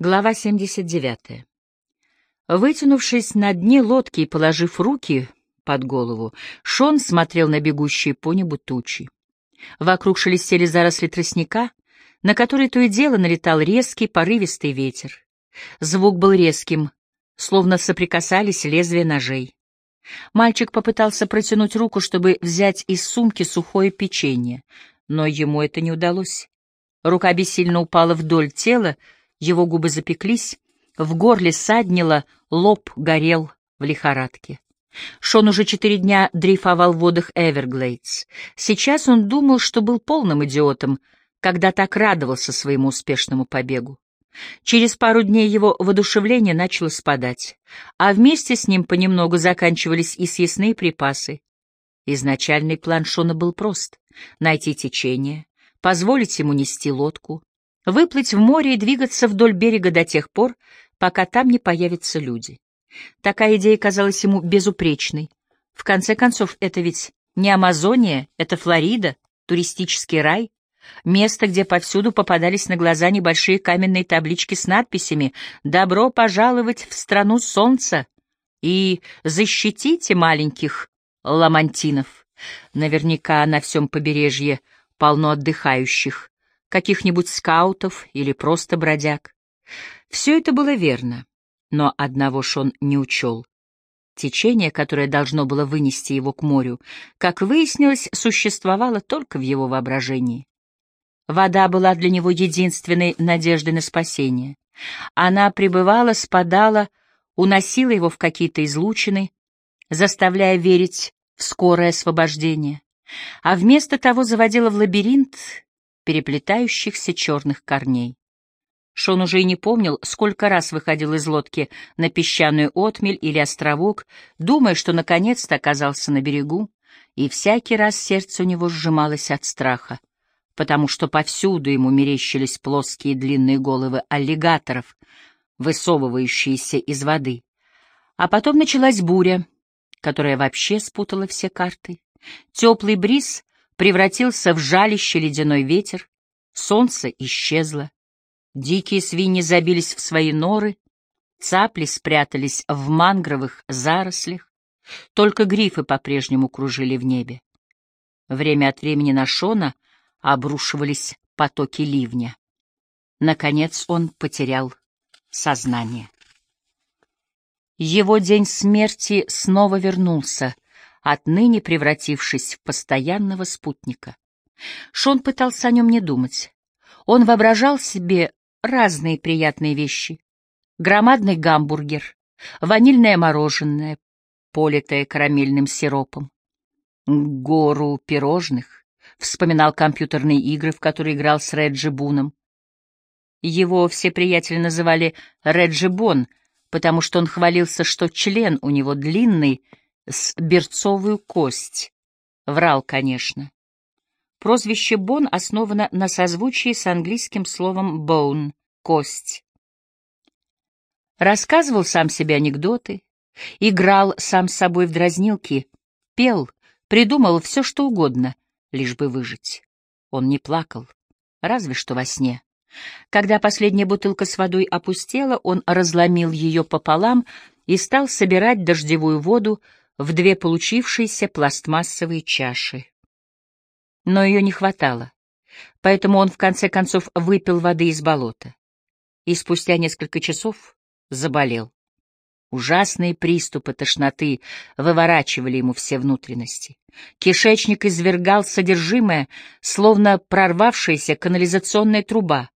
Глава 79. Вытянувшись на дне лодки и положив руки под голову, Шон смотрел на бегущие по небу тучи. Вокруг шелестели заросли тростника, на которые то и дело налетал резкий порывистый ветер. Звук был резким, словно соприкасались лезвия ножей. Мальчик попытался протянуть руку, чтобы взять из сумки сухое печенье, но ему это не удалось. Рука бессильно упала вдоль тела, его губы запеклись, в горле саднило, лоб горел в лихорадке. Шон уже четыре дня дрейфовал в водах Эверглейдс. Сейчас он думал, что был полным идиотом, когда так радовался своему успешному побегу. Через пару дней его воодушевление начало спадать, а вместе с ним понемногу заканчивались и съестные припасы. Изначальный план Шона был прост — найти течение, позволить ему нести лодку, выплыть в море и двигаться вдоль берега до тех пор, пока там не появятся люди. Такая идея казалась ему безупречной. В конце концов, это ведь не Амазония, это Флорида, туристический рай, место, где повсюду попадались на глаза небольшие каменные таблички с надписями «Добро пожаловать в страну солнца» и «Защитите маленьких ламантинов». Наверняка на всем побережье полно отдыхающих, каких-нибудь скаутов или просто бродяг. Все это было верно, но одного Шон не учел. Течение, которое должно было вынести его к морю, как выяснилось, существовало только в его воображении. Вода была для него единственной надеждой на спасение. Она пребывала, спадала, уносила его в какие-то излучины, заставляя верить в скорое освобождение, а вместо того заводила в лабиринт переплетающихся черных корней. Шон уже и не помнил, сколько раз выходил из лодки на песчаную отмель или островок, думая, что наконец-то оказался на берегу, и всякий раз сердце у него сжималось от страха, потому что повсюду ему мерещились плоские длинные головы аллигаторов, высовывающиеся из воды. А потом началась буря, которая вообще спутала все карты. Теплый бриз превратился в жалище ледяной ветер, солнце исчезло, дикие свиньи забились в свои норы, цапли спрятались в мангровых зарослях, только грифы по-прежнему кружили в небе. Время от времени на Шона обрушивались потоки ливня. Наконец он потерял сознание. Его день смерти снова вернулся, отныне превратившись в постоянного спутника. Шон пытался о нем не думать. Он воображал себе разные приятные вещи. Громадный гамбургер, ванильное мороженое, политое карамельным сиропом, гору пирожных, вспоминал компьютерные игры, в которые играл с Реджи Буном. Его все приятели называли Реджи Бон, потому что он хвалился, что член у него длинный, с берцовую кость. Врал, конечно. Прозвище Бон основано на созвучии с английским словом bone — кость. Рассказывал сам себе анекдоты, играл сам с собой в дразнилки, пел, придумал все, что угодно, лишь бы выжить. Он не плакал, разве что во сне. Когда последняя бутылка с водой опустела, он разломил ее пополам и стал собирать дождевую воду в две получившиеся пластмассовые чаши. Но ее не хватало, поэтому он в конце концов выпил воды из болота и спустя несколько часов заболел. Ужасные приступы тошноты выворачивали ему все внутренности. Кишечник извергал содержимое, словно прорвавшаяся канализационная труба,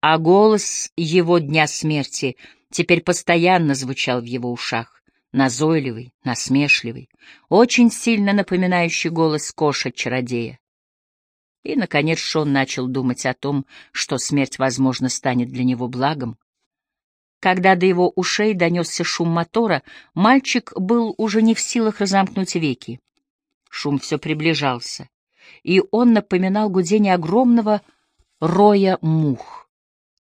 а голос его дня смерти теперь постоянно звучал в его ушах назойливый, насмешливый, очень сильно напоминающий голос Коша-чародея. И, наконец, Шон начал думать о том, что смерть, возможно, станет для него благом. Когда до его ушей донесся шум мотора, мальчик был уже не в силах разомкнуть веки. Шум все приближался, и он напоминал гудение огромного роя мух.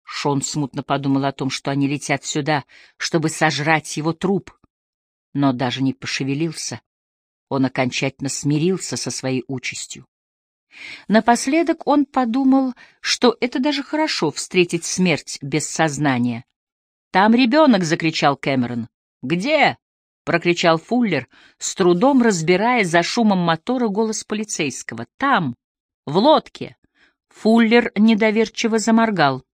Шон смутно подумал о том, что они летят сюда, чтобы сожрать его труп но даже не пошевелился. Он окончательно смирился со своей участью. Напоследок он подумал, что это даже хорошо — встретить смерть без сознания. «Там ребенок!» — закричал Кэмерон. «Где?» — прокричал Фуллер, с трудом разбирая за шумом мотора голос полицейского. «Там, в лодке!» Фуллер недоверчиво заморгал.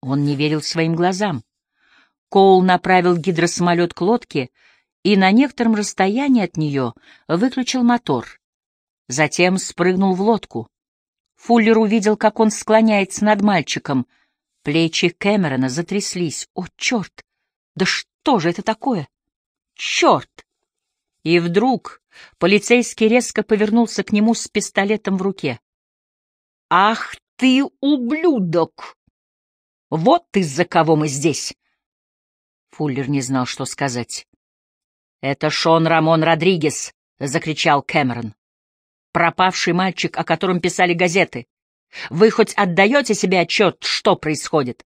Он не верил своим глазам. Коул направил гидросамолет к лодке и на некотором расстоянии от нее выключил мотор. Затем спрыгнул в лодку. Фуллер увидел, как он склоняется над мальчиком. Плечи Кэмерона затряслись. «О, черт! Да что же это такое? Черт!» И вдруг полицейский резко повернулся к нему с пистолетом в руке. «Ах ты, ублюдок! Вот из-за кого мы здесь!» Фуллер не знал, что сказать. «Это Шон Рамон Родригес!» — закричал Кэмерон. «Пропавший мальчик, о котором писали газеты. Вы хоть отдаете себе отчет, что происходит?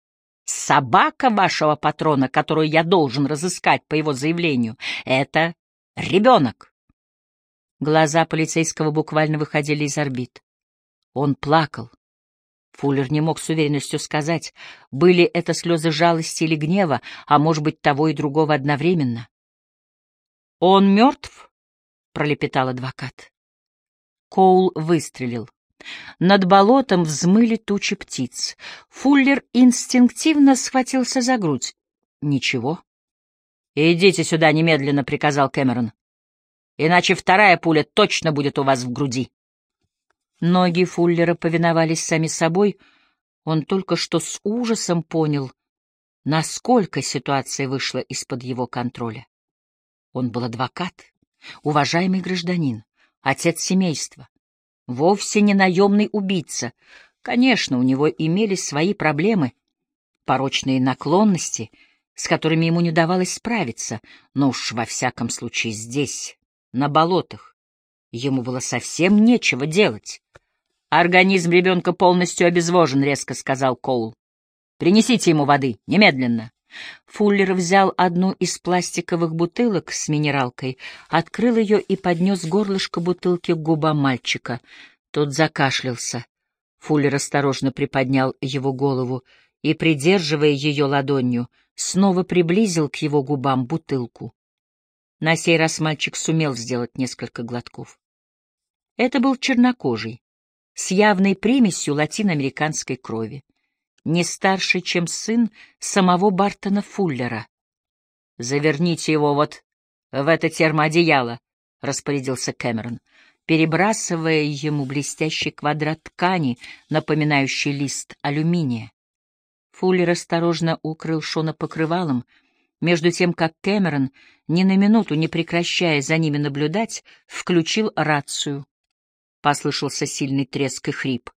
Собака вашего патрона, которую я должен разыскать по его заявлению, — это ребенок». Глаза полицейского буквально выходили из орбит. Он плакал. Фуллер не мог с уверенностью сказать, были это слезы жалости или гнева, а может быть, того и другого одновременно. «Он мертв?» — пролепетал адвокат. Коул выстрелил. Над болотом взмыли тучи птиц. Фуллер инстинктивно схватился за грудь. «Ничего». «Идите сюда немедленно», — приказал Кэмерон. «Иначе вторая пуля точно будет у вас в груди». Ноги Фуллера повиновались сами собой. Он только что с ужасом понял, насколько ситуация вышла из-под его контроля. Он был адвокат, уважаемый гражданин, отец семейства, вовсе не наемный убийца. Конечно, у него имелись свои проблемы, порочные наклонности, с которыми ему не удавалось справиться, но уж во всяком случае здесь, на болотах, ему было совсем нечего делать. «Организм ребенка полностью обезвожен», — резко сказал Коул. «Принесите ему воды, немедленно». Фуллер взял одну из пластиковых бутылок с минералкой, открыл ее и поднес горлышко бутылки к губам мальчика. Тот закашлялся. Фуллер осторожно приподнял его голову и, придерживая ее ладонью, снова приблизил к его губам бутылку. На сей раз мальчик сумел сделать несколько глотков. Это был чернокожий, с явной примесью латиноамериканской крови, не старше, чем сын самого Бартона Фуллера. «Заверните его вот в это термоодеяло», — распорядился Кэмерон, перебрасывая ему блестящий квадрат ткани, напоминающий лист алюминия. Фуллер осторожно укрыл Шона покрывалом, между тем как Кэмерон, ни на минуту не прекращая за ними наблюдать, включил рацию. Послышался сильный треск и хрип.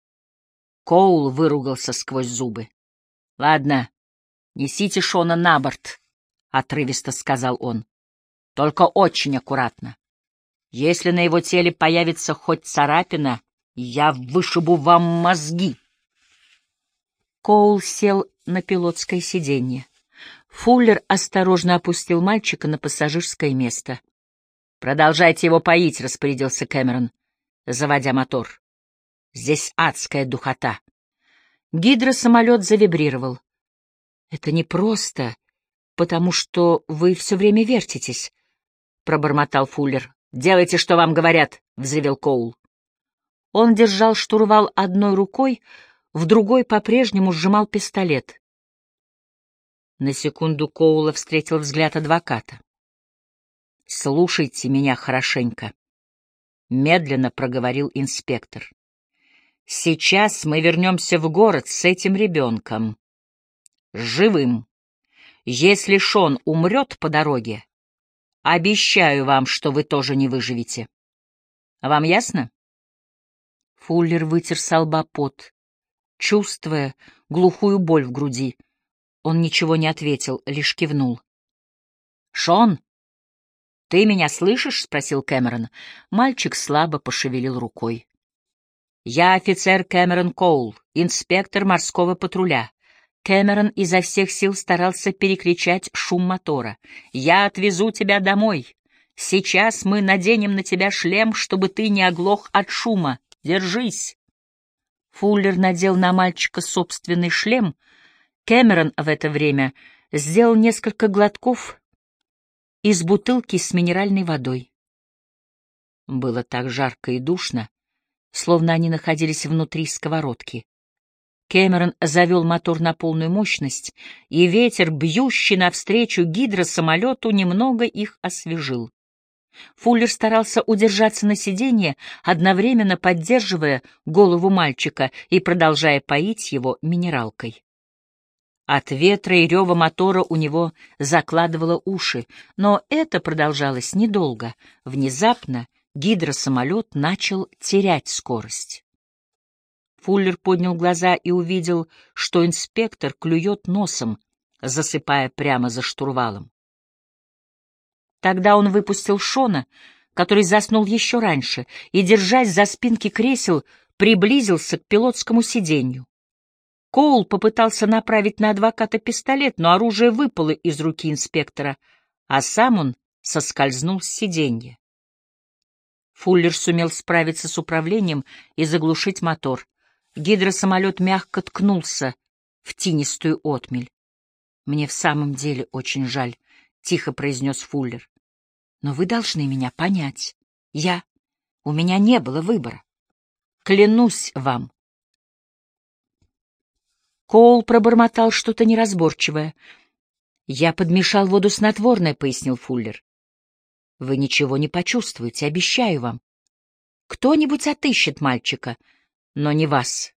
Коул выругался сквозь зубы. — Ладно, несите Шона на борт, — отрывисто сказал он. — Только очень аккуратно. Если на его теле появится хоть царапина, я вышибу вам мозги. Коул сел на пилотское сиденье. Фуллер осторожно опустил мальчика на пассажирское место. «Продолжайте его поить», — распорядился Кэмерон заводя мотор. Здесь адская духота. Гидросамолет завибрировал. Это не просто, потому что вы все время вертитесь, — пробормотал Фуллер. Делайте, что вам говорят, — взревел Коул. Он держал штурвал одной рукой, в другой по-прежнему сжимал пистолет. На секунду Коула встретил взгляд адвоката. «Слушайте меня хорошенько», — медленно проговорил инспектор. «Сейчас мы вернемся в город с этим ребенком. Живым. Если Шон умрет по дороге, обещаю вам, что вы тоже не выживете. Вам ясно?» Фуллер вытер с лба пот, чувствуя глухую боль в груди. Он ничего не ответил, лишь кивнул. «Шон!» «Ты меня слышишь?» — спросил Кэмерон. Мальчик слабо пошевелил рукой. «Я офицер Кэмерон Коул, инспектор морского патруля». Кэмерон изо всех сил старался перекричать шум мотора. «Я отвезу тебя домой. Сейчас мы наденем на тебя шлем, чтобы ты не оглох от шума. Держись!» Фуллер надел на мальчика собственный шлем. Кэмерон в это время сделал несколько глотков из бутылки с минеральной водой. Было так жарко и душно, словно они находились внутри сковородки. Кэмерон завел мотор на полную мощность, и ветер, бьющий навстречу гидросамолету, немного их освежил. Фуллер старался удержаться на сиденье, одновременно поддерживая голову мальчика и продолжая поить его минералкой. От ветра и рева мотора у него закладывало уши, но это продолжалось недолго. Внезапно гидросамолет начал терять скорость. Фуллер поднял глаза и увидел, что инспектор клюет носом, засыпая прямо за штурвалом. Тогда он выпустил Шона, который заснул еще раньше, и, держась за спинки кресел, приблизился к пилотскому сиденью. Коул попытался направить на адвоката пистолет, но оружие выпало из руки инспектора, а сам он соскользнул с сиденья. Фуллер сумел справиться с управлением и заглушить мотор. Гидросамолет мягко ткнулся в тинистую отмель. «Мне в самом деле очень жаль», — тихо произнес Фуллер. «Но вы должны меня понять. Я... У меня не было выбора. Клянусь вам». Коул пробормотал что-то неразборчивое. «Я подмешал воду снотворное», — пояснил Фуллер. «Вы ничего не почувствуете, обещаю вам. Кто-нибудь отыщет мальчика, но не вас.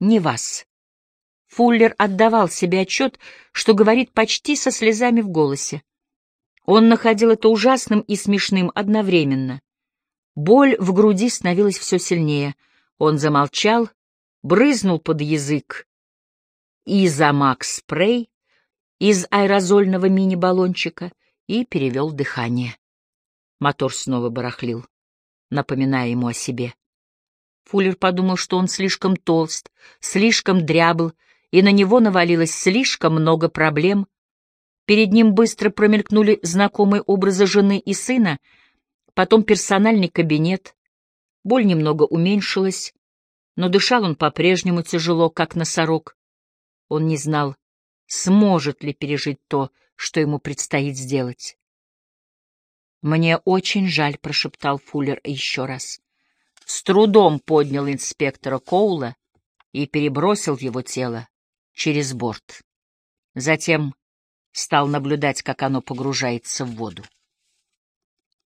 Не вас. Фуллер отдавал себе отчет, что говорит почти со слезами в голосе. Он находил это ужасным и смешным одновременно. Боль в груди становилась все сильнее. Он замолчал, брызнул под язык изомакс-спрей из аэрозольного мини-баллончика и перевел дыхание. Мотор снова барахлил, напоминая ему о себе. Фуллер подумал, что он слишком толст, слишком дрябл, и на него навалилось слишком много проблем. Перед ним быстро промелькнули знакомые образы жены и сына, потом персональный кабинет. Боль немного уменьшилась, но дышал он по-прежнему тяжело, как носорог. Он не знал, сможет ли пережить то, что ему предстоит сделать. «Мне очень жаль», — прошептал Фуллер еще раз с трудом поднял инспектора Коула и перебросил его тело через борт. Затем стал наблюдать, как оно погружается в воду.